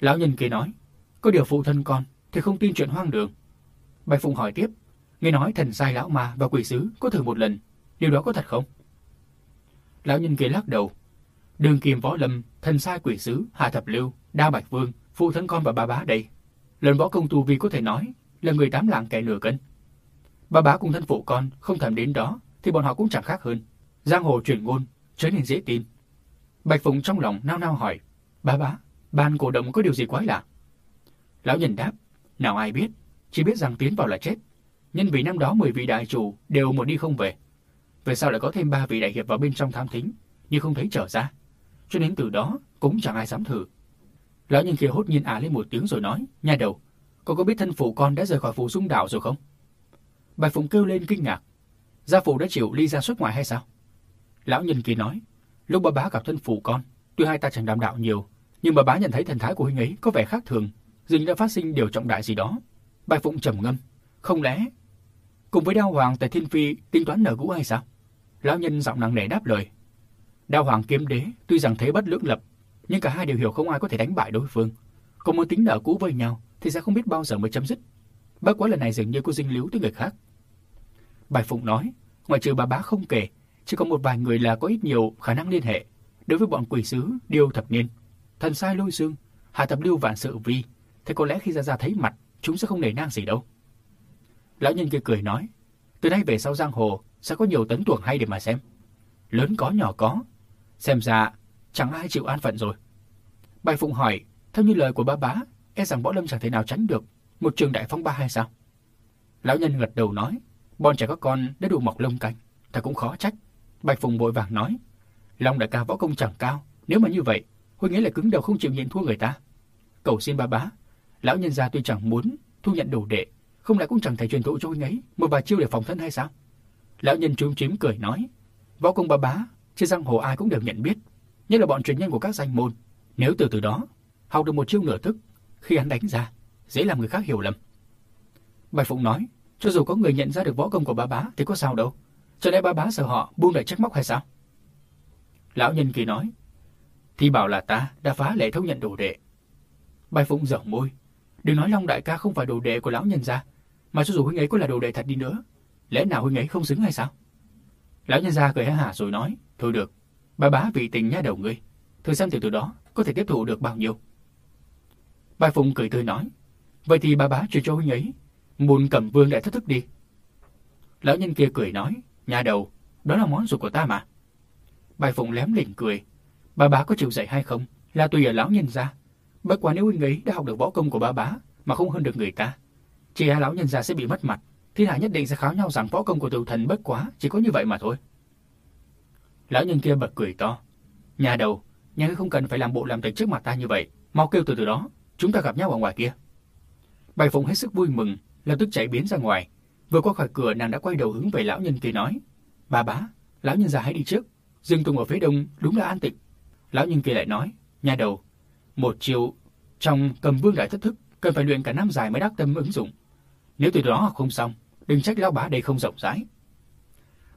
Lão nhân kia nói, có điều phụ thân con thì không tin chuyện hoang đường. Bạch Phụng hỏi tiếp, nghe nói thần sai lão ma và quỷ sứ có thử một lần, điều đó có thật không? Lão nhân kia lắc đầu, đường kim võ lâm, thần sai quỷ sứ, hạ thập lưu, đa bạch vương, phụ thân con và bà bá đây. Lần võ công tu vi có thể nói là người tám lạng kẻ nửa cân. Bà bá cùng thân phụ con không thèm đến đó thì bọn họ cũng chẳng khác hơn. Giang hồ truyền ngôn, trở nên dễ tin. Bạch Phụng trong lòng nao nao hỏi, bà bá, ban cổ động có điều gì quái lạ? Lão nhân đáp, nào ai biết, chỉ biết rằng tiến vào là chết. Nhân vì năm đó 10 vị đại chủ đều một đi không về. Về sau lại có thêm ba vị đại hiệp vào bên trong tham thính, nhưng không thấy trở ra. Cho nên từ đó cũng chẳng ai dám thử. Lão nhân kia hốt nhiên à lên một tiếng rồi nói, nha đầu, con có biết thân phụ con đã rời khỏi phủ dung đảo rồi không? Bạch Phụng kêu lên kinh ngạc. Gia phụ đã chịu ly ra xuất ngoại hay sao? Lão nhân kia nói, lúc bà bá gặp thân phụ con, tuy hai ta chẳng đàm đạo nhiều, nhưng bà bá nhận thấy thần thái của huynh ấy có vẻ khác thường, dường đã phát sinh điều trọng đại gì đó. Bạch Phụng trầm ngâm, không lẽ cùng với Đao Hoàng tại Thiên Phi tính toán nợ cũ hay sao? Lão nhân giọng nặng nề đáp lời. Đao Hoàng kiếm đế tuy rằng thế bất lưỡng lập, nhưng cả hai đều hiểu không ai có thể đánh bại đối phương. Còn muốn tính nợ cũ với nhau thì sẽ không biết bao giờ mới chấm dứt. Bất quá lần này dường như có dinh líu tới người khác. Bạch Phụng nói, ngoài trừ bà bá không kể, chỉ có một vài người là có ít nhiều khả năng liên hệ. Đối với bọn quỷ sứ, điêu thập niên, thần sai lôi xương, hạ thập lưu vạn sự vi, thì có lẽ khi ra ra thấy mặt, chúng sẽ không nể nang gì đâu. Lão nhân kia cười nói, từ nay về sau giang hồ sẽ có nhiều tấn tuồng hay để mà xem. Lớn có nhỏ có, xem ra chẳng ai chịu an phận rồi. Bài Phụng hỏi, theo như lời của ba bá, e rằng võ lâm chẳng thể nào tránh được một trường đại phong ba hay sao? Lão nhân gật đầu nói, bọn trẻ các con đã đủ mọc lông cánh ta cũng khó trách. Bạch Phụng bội vàng nói, Long đại ca võ công chẳng cao, nếu mà như vậy, huynh ấy lại cứng đầu không chịu nhận thua người ta. Cầu xin ba bá, lão nhân gia tuy chẳng muốn thu nhận đồ đệ, không lẽ cũng chẳng thể truyền thụ cho huynh ấy một vài chiêu để phòng thân hay sao? Lão nhân trúng chím cười nói, võ công bà bá, trên giang hồ ai cũng đều nhận biết, nhất là bọn truyền nhân của các danh môn. Nếu từ từ đó học được một chiêu nửa thức, khi hắn đánh ra, dễ làm người khác hiểu lầm. Bạch Phụng nói, cho dù có người nhận ra được võ công của bà bá thì có sao đâu. Cho nên bà bá sợ họ buông lời trách móc hay sao? Lão nhân kỳ nói, thì bảo là ta đã phá lệ thông nhận đồ đệ. Bạch Phụng dở môi, đừng nói Long đại ca không phải đồ đệ của lão nhân gia, mà cho dù huynh ấy có là đồ đệ thật đi nữa, lẽ nào huynh ấy không xứng hay sao? Lão nhân gia cười hả hả rồi nói, thôi được, bà bá vì tình nha đầu ngươi, thử xem từ từ đó có thể tiếp thụ được bao nhiêu. Bạch Phụng cười tươi nói, vậy thì bà bá chuyển cho huynh ấy, muôn cầm vương đại thất thức đi. Lão nhân kia cười nói, nhà đầu, đó là món ruột của ta mà. Bạch Phụng lém lỉnh cười, bà bá có chịu dạy hay không, là tùy ở lão nhân gia. Bất quá nếu huynh ấy đã học được võ công của ba bá mà không hơn được người ta, chỉ hai lão nhân gia sẽ bị mất mặt, thiên hạ nhất định sẽ kháo nhau rằng võ công của tiểu thần bất quá chỉ có như vậy mà thôi. Lão nhân kia bật cười to, nhà đầu, nhà ngươi không cần phải làm bộ làm tịch trước mặt ta như vậy, mau kêu từ từ đó, chúng ta gặp nhau ở ngoài kia. Bạch Phụng hết sức vui mừng, lập tức chạy biến ra ngoài. Vừa qua khỏi cửa nàng đã quay đầu hướng về lão nhân kia nói, bà bá, lão nhân già hãy đi trước, dừng tùng ở phía đông đúng là an tịnh. Lão nhân kia lại nói, nhà đầu, một chiều trong cầm vương đại thất thức cần phải luyện cả năm dài mới đắc tâm ứng dụng. Nếu từ đó học không xong, đừng trách lão bá đây không rộng rãi.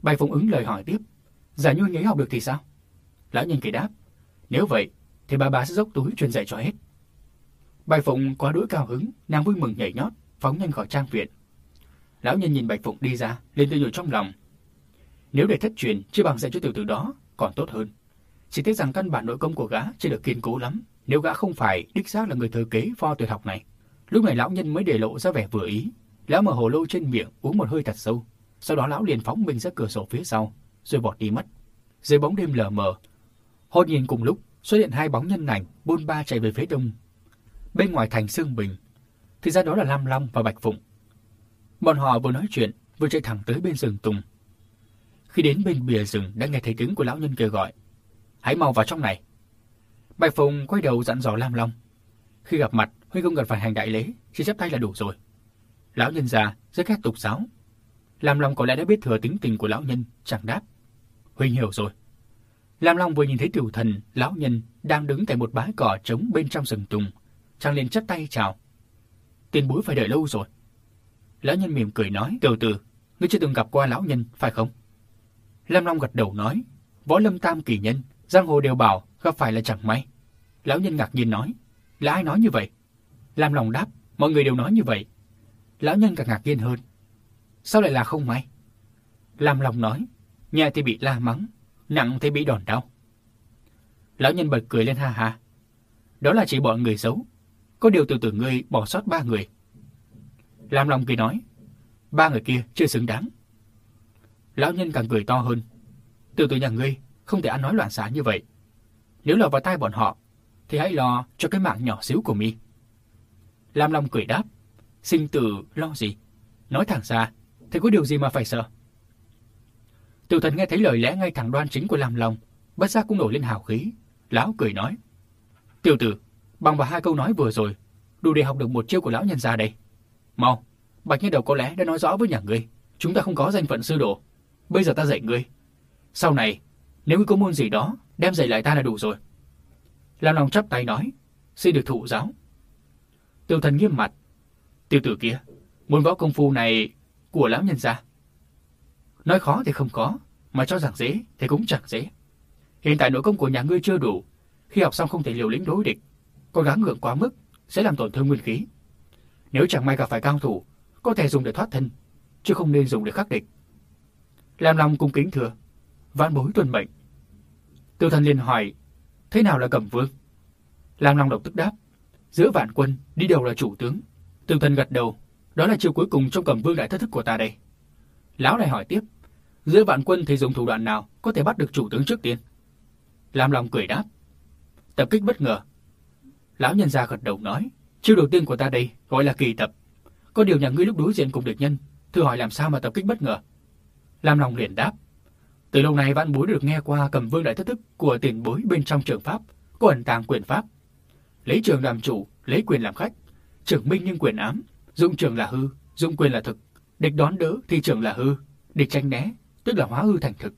bài Phụng ứng lời hỏi tiếp, giả như anh ấy học được thì sao? Lão nhân kỳ đáp, nếu vậy thì bà bá sẽ dốc túi truyền dạy cho hết. Bạch Phụng quá đuối cao hứng, nàng vui mừng nhảy nhót, phóng nhanh khỏi trang viện. Lão nhân nhìn Bạch Phụng đi ra, lên tự nhủ trong lòng. Nếu để thất truyền, chưa bằng dạy cho tiểu tử đó, còn tốt hơn. Chỉ tiếc rằng căn bản nội công của gã chưa được kiên cố lắm, nếu gã không phải đích xác là người thừa kế pho tuyệt học này. Lúc này lão nhân mới để lộ ra vẻ vừa ý. Lão mở hồ lô trên miệng uống một hơi thật sâu. Sau đó lão liền phóng mình ra cửa sổ phía sau, rồi bỏ đi mất. Dưới bóng đêm lờ mờ, hốt nhiên cùng lúc xuất hiện hai bóng nhân ảnh bôn ba chạy về phía đông. Bên ngoài thành Sương Bình, thì ra đó là Lam Long và Bạch Phụng. Bọn họ vừa nói chuyện, vừa chạy thẳng tới bên rừng tùng. Khi đến bên bìa rừng đã nghe thấy tiếng của lão nhân kêu gọi. Hãy mau vào trong này. Bạch Phùng quay đầu dặn dò Lam Long. Khi gặp mặt, Huy không cần phải hành đại lễ, chỉ chấp tay là đủ rồi. Lão nhân già rất ghét tục giáo. Lam Long có lẽ đã biết thừa tính tình của lão nhân, chẳng đáp. Huynh hiểu rồi. Lam Long vừa nhìn thấy tiểu thần, lão nhân đang đứng tại một bãi cỏ trống bên trong rừng tùng, chàng liền chắp tay chào. Tiền bối phải đợi lâu rồi. Lão nhân mỉm cười nói, từ từ, ngươi chưa từng gặp qua lão nhân, phải không? Lam Long gật đầu nói, võ lâm tam kỳ nhân, giang hồ đều bảo gặp phải là chẳng may. Lão nhân ngạc nhiên nói, là ai nói như vậy? Lam Long đáp, mọi người đều nói như vậy. Lão nhân càng ngạc nhiên hơn. Sao lại là không may? Lam Long nói, nhẹ thì bị la mắng, nặng thì bị đòn đau. Lão nhân bật cười lên ha ha. Đó là chỉ bọn người xấu. Có điều từ từ ngươi bỏ sót ba người. Lam Long cười nói, ba người kia chưa xứng đáng. Lão nhân càng cười to hơn. Từ từ nhà ngươi không thể ăn nói loạn xả như vậy. Nếu lọt vào tai bọn họ, thì hãy lo cho cái mạng nhỏ xíu của mi. Lam Long cười đáp, sinh tử lo gì? Nói thẳng ra, thì có điều gì mà phải sợ? Tiểu thần nghe thấy lời lẽ ngay thẳng đoan chính của Lam Long, bất giác cũng nổi lên hào khí. Lão cười nói, tiểu tử, bằng vào hai câu nói vừa rồi, đủ để học được một chiêu của lão nhân gia đây. Mau, Bạch Nhân Đầu có lẽ đã nói rõ với nhà ngươi, chúng ta không có danh phận sư đồ. Bây giờ ta dạy ngươi. Sau này, nếu ngươi có môn gì đó, đem dạy lại ta là đủ rồi. Lam Long chắp tay nói, xin được thụ giáo. Tiêu thần nghiêm mặt. Tiêu tử kia, muốn võ công phu này của lão nhân gia. Nói khó thì không có, mà cho rằng dễ thì cũng chẳng dễ. Hiện tại nội công của nhà ngươi chưa đủ, khi học xong không thể liều lĩnh đối địch, có gắng ngượng quá mức sẽ làm tổn thương nguyên khí. Nếu chẳng may gặp phải cao thủ, có thể dùng để thoát thân, chứ không nên dùng để khắc địch. Lam Long cung kính thừa, vạn bối tuân mệnh. Tiêu thần liền hỏi, thế nào là cẩm vương? Lam Long độc tức đáp, giữa vạn quân đi đầu là chủ tướng. tương thần gật đầu, đó là chiêu cuối cùng trong cẩm vương đại thất thức của ta đây. Lão này hỏi tiếp, giữa vạn quân thì dùng thủ đoạn nào có thể bắt được chủ tướng trước tiên? Lam Long cười đáp, tập kích bất ngờ. Lão nhân gia gật đầu nói, chiêu đầu tiên của ta đây gọi là kỳ tập. Có điều nhà ngươi lúc đối diện cùng địch nhân, thử hỏi làm sao mà tập kích bất ngờ? Lam Long liền đáp, từ lâu nay vãn bối được nghe qua cầm vương đại thất thức của tiền bối bên trong trường pháp, có ẩn tàng quyền pháp. Lấy trường làm chủ, lấy quyền làm khách, trưởng minh nhưng quyền ám, dụng trường là hư, dụng quyền là thực, địch đón đỡ thì trường là hư, địch tranh né, tức là hóa hư thành thực.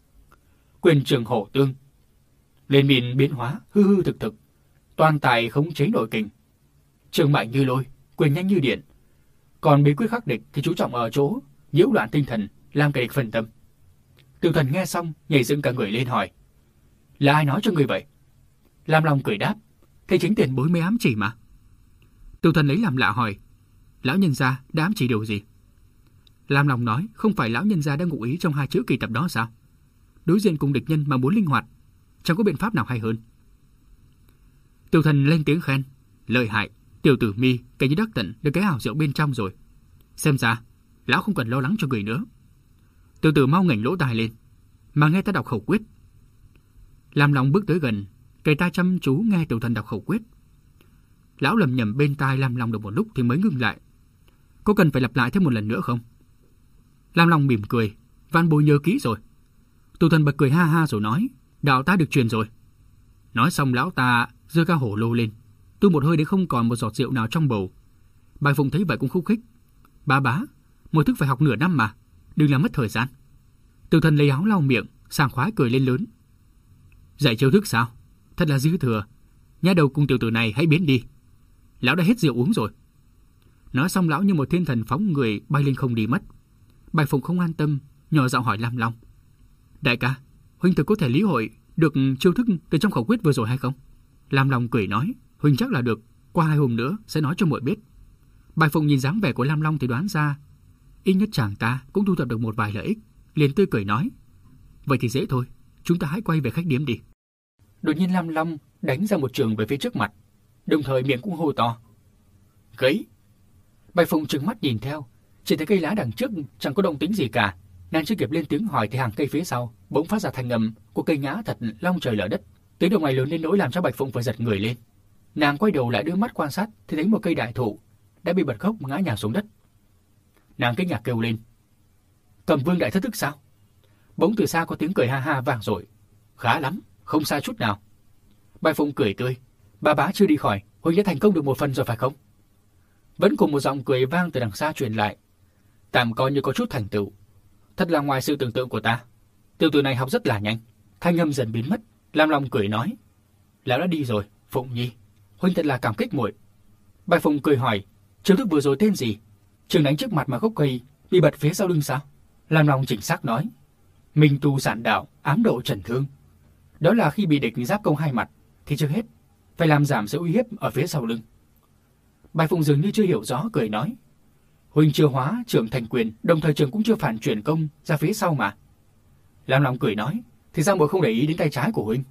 Quyền trường hổ tương, lên miền biến hóa hư hư thực thực, toàn tài khống chế nội kình. Trường mạnh như lôi, quyền nhanh như điện. Còn bí quyết khắc địch thì chú trọng ở chỗ nhiễu loạn tinh thần, làm kẻ địch phân tâm. Tiểu thần nghe xong, nhảy dựng cả người lên hỏi. Là ai nói cho người vậy? Lam Long cười đáp. Thế chính tiền bối mới ám chỉ mà. Tiểu thần lấy làm lạ hỏi. Lão nhân gia đã ám chỉ điều gì? Lam Long nói không phải lão nhân gia đang ngụ ý trong hai chữ kỳ tập đó sao? Đối diện cùng địch nhân mà muốn linh hoạt, chẳng có biện pháp nào hay hơn. Tiểu thần lên tiếng khen. Lợi hại, tiểu tử mi, cái như đắc tận được cái ảo rượu bên trong rồi. Xem ra, lão không cần lo lắng cho người nữa. Từ từ mau ngẩng lỗ tai lên, mà nghe ta đọc khẩu quyết. làm lòng bước tới gần, cây ta chăm chú nghe tiểu thần đọc khẩu quyết. Lão lầm nhầm bên tai làm lòng được một lúc thì mới ngừng lại. Có cần phải lặp lại thêm một lần nữa không? làm lòng mỉm cười, Văn Bối nhớ kỹ rồi. Tiểu thần bật cười ha ha rồi nói, đạo ta được truyền rồi. Nói xong lão ta giơ ca hổ lô lên, tu một hơi để không còn một giọt rượu nào trong bầu. Bài Phụng thấy vậy cũng khúc khích. Ba bá, một thức phải học nửa năm mà đừng làm mất thời gian. Tiểu thần lấy áo lau miệng, sảng khoái cười lên lớn. Dạy chiêu thức sao? Thật là dư thừa. Nhà đầu cùng tiểu tử này hãy biến đi. Lão đã hết rượu uống rồi. Nói xong lão như một thiên thần phóng người bay lên không đi mất. Bạch Phụng không an tâm, nhỏ giọng hỏi Lam Long. Đại ca, huynh thực có thể lý hội được chiêu thức từ trong khẩu quyết vừa rồi hay không? Lam Long cười nói, huynh chắc là được, qua hai hôm nữa sẽ nói cho muội biết. Bạch Phụng nhìn dáng vẻ của Lam Long thì đoán ra ít nhất chàng ta cũng thu thập được một vài lợi ích, liền tươi cười nói. Vậy thì dễ thôi, chúng ta hãy quay về khách điếm đi. Đột nhiên Lam Long đánh ra một trường về phía trước mặt, đồng thời miệng cũng hô to. Gấy, Bạch Phụng trừng mắt nhìn theo, chỉ thấy cây lá đằng trước chẳng có động tĩnh gì cả. Nàng chưa kịp lên tiếng hỏi thì hàng cây phía sau bỗng phát ra thanh âm của cây ngã thật long trời lở đất. Tiếng động này lớn đến nỗi làm cho Bạch Phụng phải giật người lên. Nàng quay đầu lại đưa mắt quan sát thì thấy một cây đại thụ đã bị bật gốc ngã nhào xuống đất. Nàng kinh ngạc kêu lên. Cầm vương đại thất thức sao? Bỗng từ xa có tiếng cười ha ha vang rồi, Khá lắm, không xa chút nào. bài Phụng cười tươi. Bà bá chưa đi khỏi, Huynh đã thành công được một phần rồi phải không? Vẫn cùng một giọng cười vang từ đằng xa truyền lại. Tạm coi như có chút thành tựu. Thật là ngoài sự tưởng tượng của ta. Tiểu tử này học rất là nhanh. Thanh âm dần biến mất, Lam Long cười nói. Lão đã đi rồi, Phụng Nhi. Huynh thật là cảm kích muội. bài Phụng cười hỏi, chiêu thức vừa rồi tên gì? Trường đánh trước mặt mà gốc cây bị bật phía sau lưng sao? Lam Long chỉnh xác nói. Minh tu giản đạo, ám độ trần thương. Đó là khi bị địch giáp công hai mặt, thì trước hết phải làm giảm sự uy hiếp ở phía sau lưng. bài Phụng dường như chưa hiểu rõ cười nói. Huynh chưa hóa trưởng thành quyền, đồng thời trường cũng chưa phản chuyển công ra phía sau mà. Lam Long cười nói, thì sao muội không để ý đến tay trái của huynh?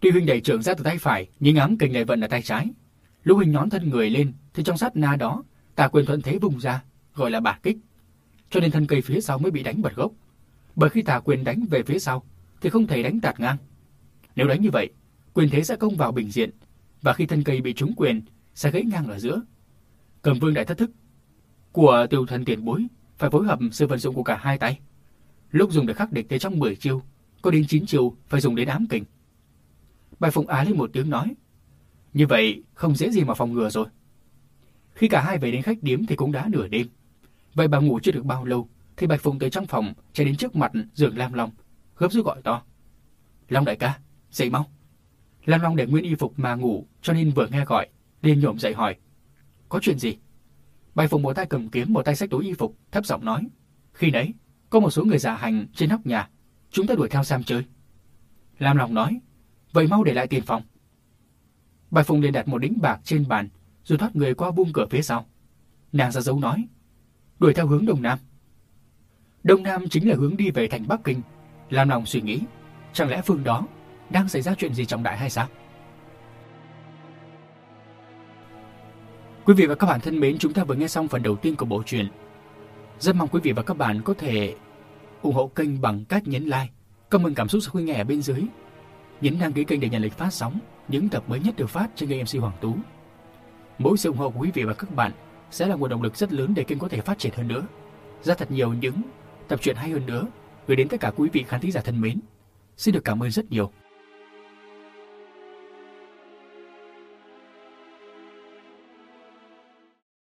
Tuy huynh đẩy trưởng ra từ tay phải, nhưng ám kình lại vận ở tay trái. Lúc huynh nhón thân người lên, thì trong sát na đó, tà quyền thuận thế vùng ra, gọi là bả kích. Cho nên thân cây phía sau mới bị đánh bật gốc. Bởi khi tà quyền đánh về phía sau, thì không thể đánh tạt ngang. Nếu đánh như vậy, quyền thế sẽ công vào bình diện, và khi thân cây bị trúng quyền, sẽ gãy ngang ở giữa. Cầm vương đại thất thức của tiêu thần tiền bối phải phối hợp sự vận dụng của cả hai tay. Lúc dùng để khắc địch tới trong 10 chiêu, có đến 9 chiêu phải dùng đến ám kình. Bài Phụng Á lên một tiếng nói, như vậy không dễ gì mà phòng ngừa rồi. Khi cả hai về đến khách điếm thì cũng đã nửa đêm. Vậy bà ngủ chưa được bao lâu thì Bạch Phụng tới trong phòng chạy đến trước mặt giường Lam Long, gấp rút gọi to. Long đại ca, dậy mau. Lam Long để nguyên y phục mà ngủ cho nên vừa nghe gọi, liền nhổm dậy hỏi. Có chuyện gì? Bạch Phụng một tay cầm kiếm, một tay xách túi y phục, thấp giọng nói. Khi nãy, có một số người giả hành trên nóc nhà. Chúng ta đuổi theo Sam chơi. Lam Long nói. Vậy mau để lại tiền phòng. Bạch Phụng liền đặt một đĩnh bạc trên bàn, rồi thoát người qua buông cửa phía sau. Nàng ra dấu nói. Đuổi theo hướng Đông Nam. Đông Nam chính là hướng đi về thành Bắc Kinh. làm lòng suy nghĩ. Chẳng lẽ phương đó đang xảy ra chuyện gì trọng đại hay sao? Quý vị và các bạn thân mến, chúng ta vừa nghe xong phần đầu tiên của bộ truyện. Rất mong quý vị và các bạn có thể ủng hộ kênh bằng cách nhấn like, comment cảm xúc sau khi nghe ở bên dưới. Nhấn đăng ký kênh để nhận lịch phát sóng những tập mới nhất được phát trên kênh MC Hoàng Tú. Mỗi sự ủng hộ của quý vị và các bạn sẽ là nguồn động lực rất lớn để kênh có thể phát triển hơn nữa. Ra thật nhiều những tập truyện hay hơn nữa gửi đến tất cả quý vị khán thính giả thân mến. Xin được cảm ơn rất nhiều.